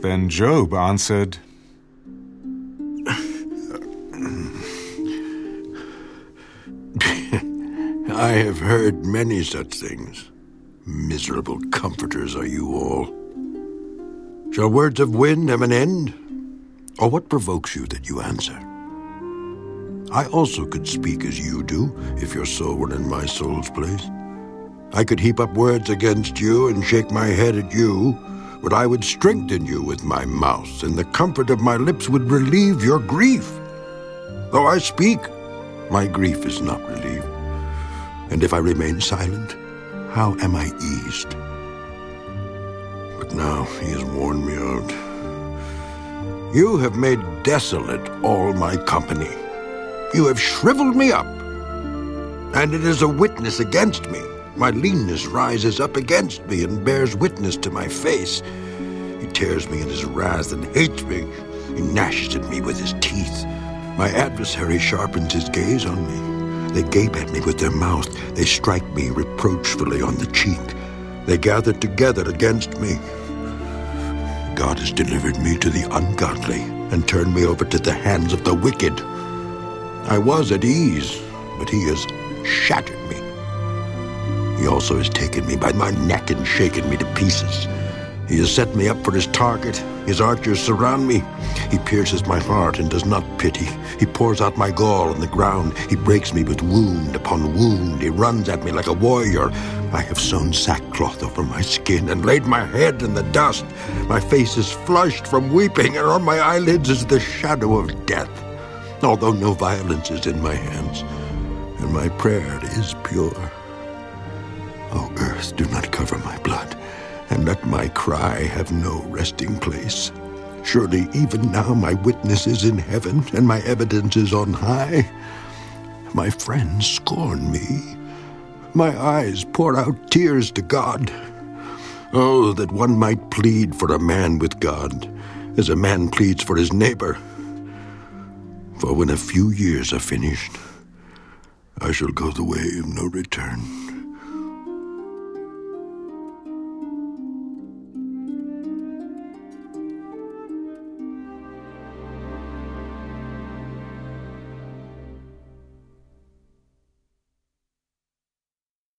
Then Job answered, I have heard many such things. Miserable comforters are you all. Shall words of wind have an end? Or what provokes you that you answer? I also could speak as you do, if your soul were in my soul's place. I could heap up words against you and shake my head at you, but I would strengthen you with my mouth, and the comfort of my lips would relieve your grief. Though I speak, my grief is not relieved. And if I remain silent, how am I eased? But now he has worn me out. You have made desolate all my company. You have shriveled me up. And it is a witness against me. My leanness rises up against me and bears witness to my face. He tears me in his wrath and hates me. He gnashes at me with his teeth. My adversary sharpens his gaze on me. They gape at me with their mouth. They strike me reproachfully on the cheek. They gather together against me. God has delivered me to the ungodly and turned me over to the hands of the wicked. I was at ease, but he has shattered me. He also has taken me by my neck and shaken me to pieces. He has set me up for his target. His archers surround me. He pierces my heart and does not pity. He pours out my gall on the ground. He breaks me with wound upon wound. He runs at me like a warrior. I have sewn sackcloth over my skin and laid my head in the dust. My face is flushed from weeping, and on my eyelids is the shadow of death. Although no violence is in my hands, and my prayer is pure. O earth, do not cover my blood and let my cry have no resting place. Surely even now my witness is in heaven, and my evidence is on high. My friends scorn me. My eyes pour out tears to God. Oh, that one might plead for a man with God, as a man pleads for his neighbor. For when a few years are finished, I shall go the way of no return.